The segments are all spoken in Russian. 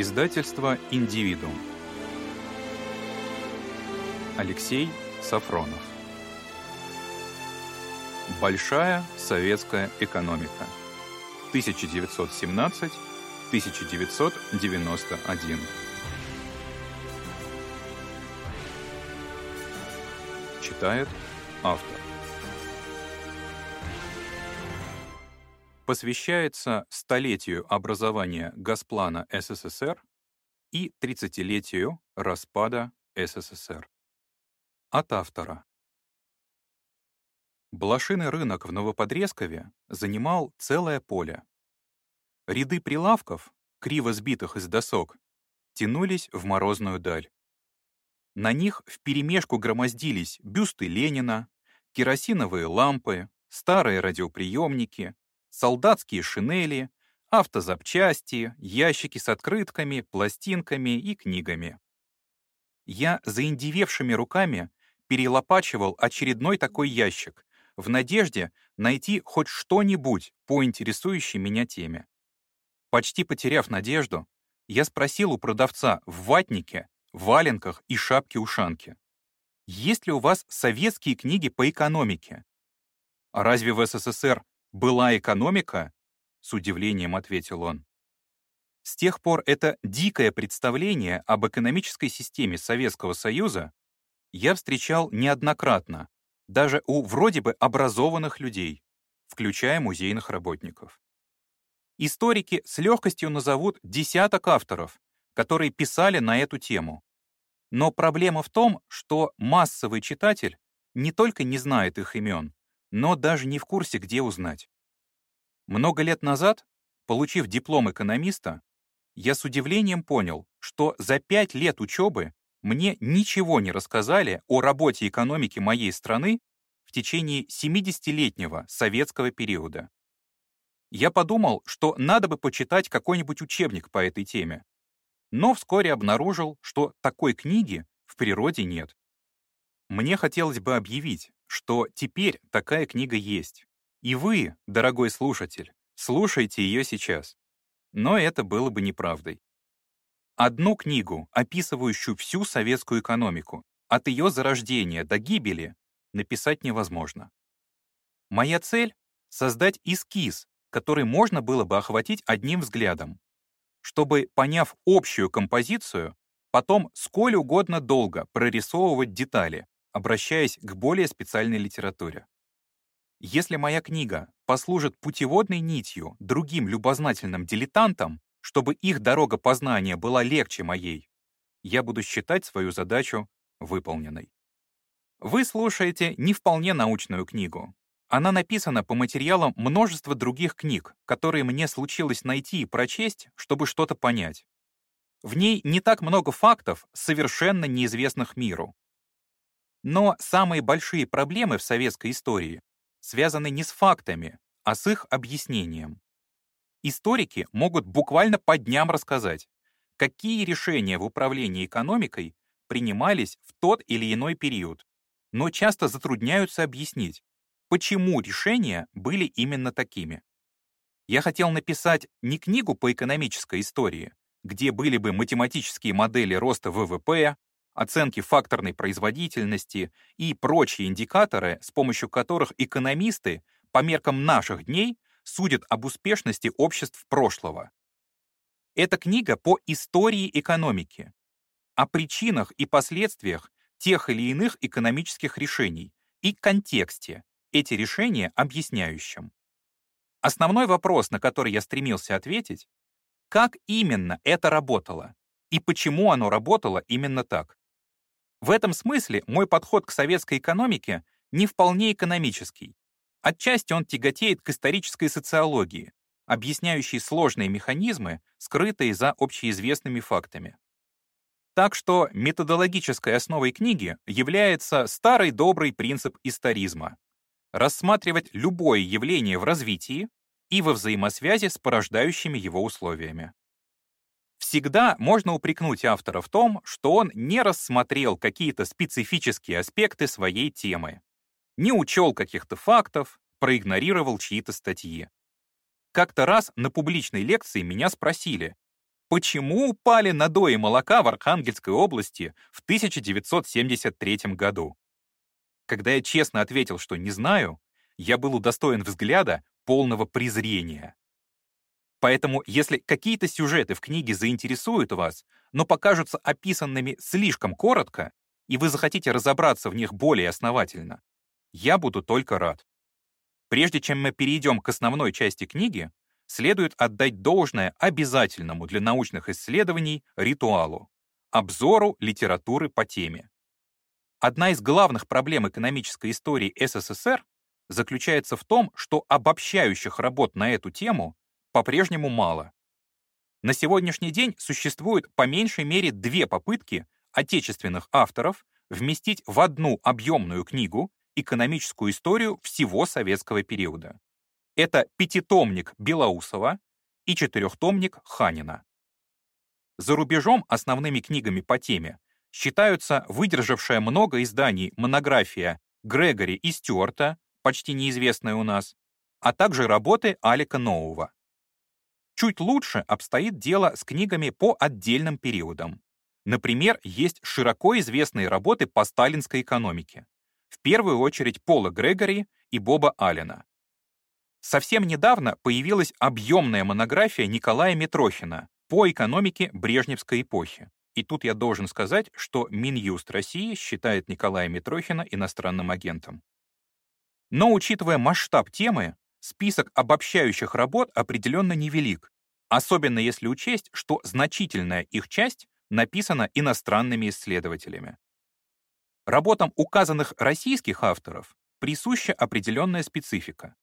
Издательство «Индивидуум». Алексей Сафронов. Большая советская экономика. 1917-1991. Читает автор. Посвящается столетию образования Госплана СССР и 30-летию распада СССР. От автора. Блошиный рынок в Новоподрезкове занимал целое поле. Ряды прилавков, криво сбитых из досок, тянулись в морозную даль. На них вперемешку громоздились бюсты Ленина, керосиновые лампы, старые радиоприемники, солдатские шинели, автозапчасти, ящики с открытками, пластинками и книгами. Я заиндевевшими руками перелопачивал очередной такой ящик в надежде найти хоть что-нибудь по интересующей меня теме. Почти потеряв надежду, я спросил у продавца в ватнике, валенках и шапке-ушанке. «Есть ли у вас советские книги по экономике?» «А разве в СССР «Была экономика?» — с удивлением ответил он. С тех пор это дикое представление об экономической системе Советского Союза я встречал неоднократно, даже у вроде бы образованных людей, включая музейных работников. Историки с легкостью назовут десяток авторов, которые писали на эту тему. Но проблема в том, что массовый читатель не только не знает их имен, но даже не в курсе, где узнать. Много лет назад, получив диплом экономиста, я с удивлением понял, что за пять лет учебы мне ничего не рассказали о работе экономики моей страны в течение 70-летнего советского периода. Я подумал, что надо бы почитать какой-нибудь учебник по этой теме, но вскоре обнаружил, что такой книги в природе нет. Мне хотелось бы объявить, что теперь такая книга есть. И вы, дорогой слушатель, слушайте ее сейчас. Но это было бы неправдой. Одну книгу, описывающую всю советскую экономику, от ее зарождения до гибели, написать невозможно. Моя цель — создать эскиз, который можно было бы охватить одним взглядом, чтобы, поняв общую композицию, потом сколь угодно долго прорисовывать детали, обращаясь к более специальной литературе. Если моя книга послужит путеводной нитью другим любознательным дилетантам, чтобы их дорога познания была легче моей, я буду считать свою задачу выполненной. Вы слушаете не вполне научную книгу. Она написана по материалам множества других книг, которые мне случилось найти и прочесть, чтобы что-то понять. В ней не так много фактов, совершенно неизвестных миру, но самые большие проблемы в советской истории связаны не с фактами, а с их объяснением. Историки могут буквально по дням рассказать, какие решения в управлении экономикой принимались в тот или иной период, но часто затрудняются объяснить, почему решения были именно такими. Я хотел написать не книгу по экономической истории, где были бы математические модели роста ВВП, оценки факторной производительности и прочие индикаторы, с помощью которых экономисты по меркам наших дней судят об успешности обществ прошлого. Это книга по истории экономики, о причинах и последствиях тех или иных экономических решений и контексте эти решения объясняющим. Основной вопрос, на который я стремился ответить, как именно это работало и почему оно работало именно так. В этом смысле мой подход к советской экономике не вполне экономический. Отчасти он тяготеет к исторической социологии, объясняющей сложные механизмы, скрытые за общеизвестными фактами. Так что методологической основой книги является старый добрый принцип историзма — рассматривать любое явление в развитии и во взаимосвязи с порождающими его условиями. Всегда можно упрекнуть автора в том, что он не рассмотрел какие-то специфические аспекты своей темы, не учел каких-то фактов, проигнорировал чьи-то статьи. Как-то раз на публичной лекции меня спросили, почему упали надои молока в Архангельской области в 1973 году. Когда я честно ответил, что не знаю, я был удостоен взгляда полного презрения. Поэтому, если какие-то сюжеты в книге заинтересуют вас, но покажутся описанными слишком коротко, и вы захотите разобраться в них более основательно, я буду только рад. Прежде чем мы перейдем к основной части книги, следует отдать должное обязательному для научных исследований ритуалу — обзору литературы по теме. Одна из главных проблем экономической истории СССР заключается в том, что обобщающих работ на эту тему по-прежнему мало. На сегодняшний день существует по меньшей мере две попытки отечественных авторов вместить в одну объемную книгу экономическую историю всего советского периода. Это пятитомник Белоусова и четырехтомник Ханина. За рубежом основными книгами по теме считаются выдержавшая много изданий монография Грегори и Стюарта, почти неизвестная у нас, а также работы Алика Нового. Чуть лучше обстоит дело с книгами по отдельным периодам. Например, есть широко известные работы по сталинской экономике. В первую очередь Пола Грегори и Боба Аллена. Совсем недавно появилась объемная монография Николая Митрохина по экономике Брежневской эпохи. И тут я должен сказать, что Минюст России считает Николая Митрохина иностранным агентом. Но учитывая масштаб темы, список обобщающих работ определенно невелик, особенно если учесть, что значительная их часть написана иностранными исследователями. Работам указанных российских авторов присуща определенная специфика.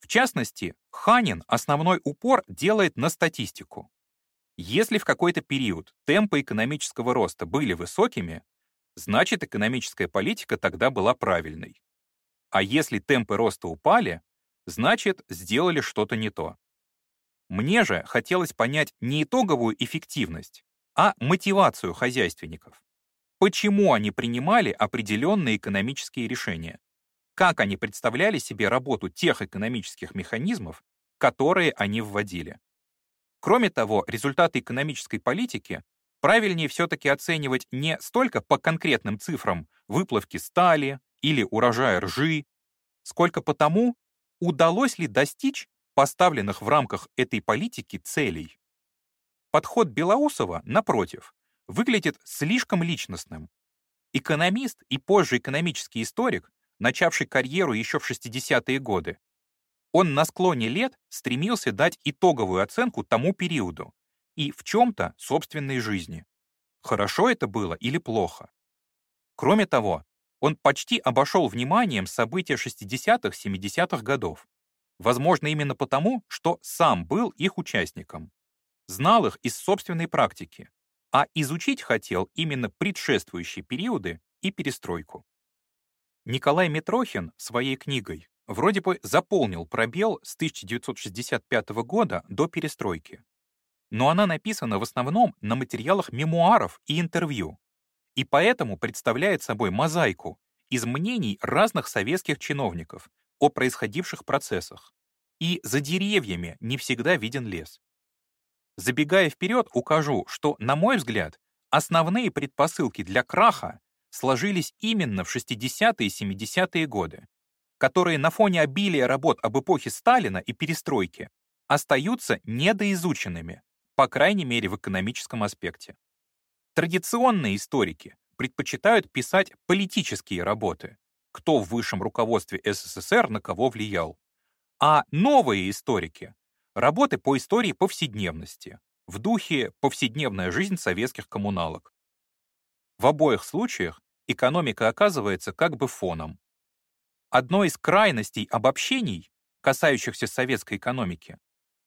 В частности, Ханин основной упор делает на статистику. Если в какой-то период темпы экономического роста были высокими, значит экономическая политика тогда была правильной. А если темпы роста упали, значит, сделали что-то не то. Мне же хотелось понять не итоговую эффективность, а мотивацию хозяйственников. Почему они принимали определенные экономические решения? Как они представляли себе работу тех экономических механизмов, которые они вводили? Кроме того, результаты экономической политики правильнее все-таки оценивать не столько по конкретным цифрам выплавки стали или урожая ржи, сколько по тому, удалось ли достичь поставленных в рамках этой политики целей. Подход Белоусова, напротив, выглядит слишком личностным. Экономист и позже экономический историк, начавший карьеру еще в 60-е годы, он на склоне лет стремился дать итоговую оценку тому периоду и в чем-то собственной жизни. Хорошо это было или плохо? Кроме того, он почти обошел вниманием события 60-70-х годов. Возможно, именно потому, что сам был их участником. Знал их из собственной практики, а изучить хотел именно предшествующие периоды и перестройку. Николай Митрохин своей книгой вроде бы заполнил пробел с 1965 года до перестройки. Но она написана в основном на материалах мемуаров и интервью, и поэтому представляет собой мозаику из мнений разных советских чиновников о происходивших процессах. И за деревьями не всегда виден лес. Забегая вперед, укажу, что, на мой взгляд, основные предпосылки для краха сложились именно в 60-е и 70-е годы, которые на фоне обилия работ об эпохе Сталина и перестройки остаются недоизученными, по крайней мере в экономическом аспекте. Традиционные историки предпочитают писать политические работы, кто в высшем руководстве СССР на кого влиял. А новые историки — работы по истории повседневности, в духе «Повседневная жизнь советских коммуналок». В обоих случаях экономика оказывается как бы фоном. Одной из крайностей обобщений, касающихся советской экономики,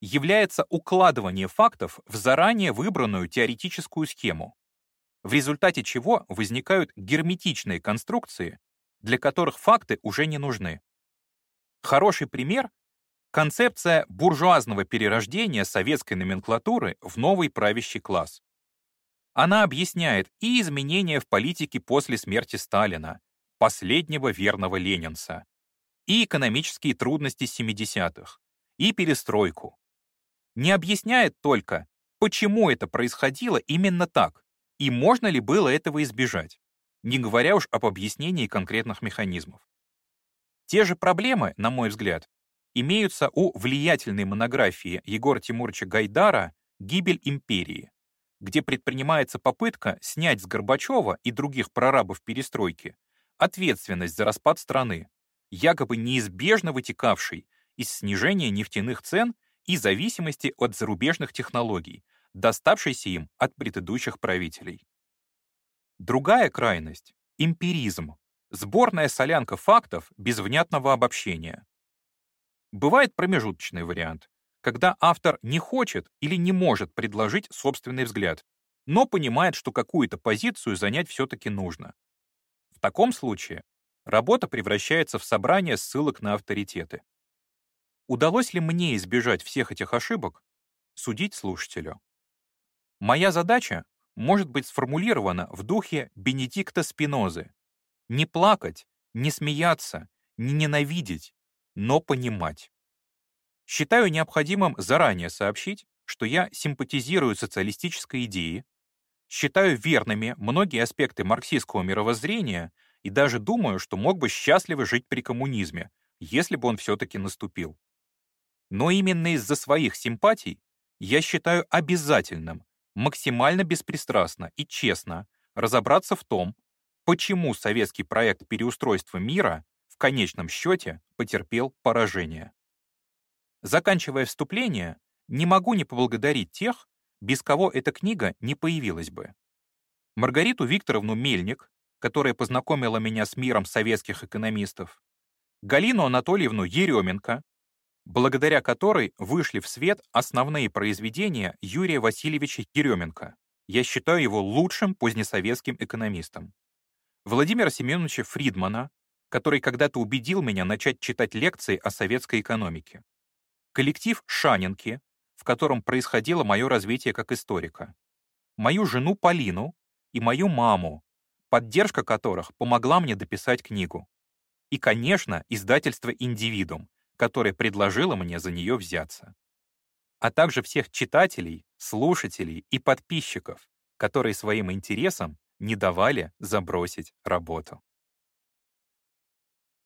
является укладывание фактов в заранее выбранную теоретическую схему в результате чего возникают герметичные конструкции, для которых факты уже не нужны. Хороший пример — концепция буржуазного перерождения советской номенклатуры в новый правящий класс. Она объясняет и изменения в политике после смерти Сталина, последнего верного ленинца, и экономические трудности 70-х, и перестройку. Не объясняет только, почему это происходило именно так, и можно ли было этого избежать, не говоря уж об объяснении конкретных механизмов. Те же проблемы, на мой взгляд, имеются у влиятельной монографии Егора Тимуровича Гайдара «Гибель империи», где предпринимается попытка снять с Горбачева и других прорабов перестройки ответственность за распад страны, якобы неизбежно вытекавшей из снижения нефтяных цен и зависимости от зарубежных технологий, доставшейся им от предыдущих правителей. Другая крайность — эмпиризм, сборная солянка фактов без внятного обобщения. Бывает промежуточный вариант, когда автор не хочет или не может предложить собственный взгляд, но понимает, что какую-то позицию занять все-таки нужно. В таком случае работа превращается в собрание ссылок на авторитеты. Удалось ли мне избежать всех этих ошибок? Судить слушателю. Моя задача может быть сформулирована в духе Бенедикта Спинозы. Не плакать, не смеяться, не ненавидеть, но понимать. Считаю необходимым заранее сообщить, что я симпатизирую социалистической идее, считаю верными многие аспекты марксистского мировоззрения и даже думаю, что мог бы счастливо жить при коммунизме, если бы он все-таки наступил. Но именно из-за своих симпатий я считаю обязательным максимально беспристрастно и честно разобраться в том, почему советский проект переустройства мира в конечном счете потерпел поражение. Заканчивая вступление, не могу не поблагодарить тех, без кого эта книга не появилась бы. Маргариту Викторовну Мельник, которая познакомила меня с миром советских экономистов, Галину Анатольевну Еременко, благодаря которой вышли в свет основные произведения Юрия Васильевича Еременко. Я считаю его лучшим позднесоветским экономистом. Владимира Семеновича Фридмана, который когда-то убедил меня начать читать лекции о советской экономике коллектив Шанинки, в котором происходило мое развитие как историка, мою жену Полину и мою маму, поддержка которых помогла мне дописать книгу. И, конечно, издательство «Индивидуум», которое предложило мне за нее взяться. А также всех читателей, слушателей и подписчиков, которые своим интересом не давали забросить работу.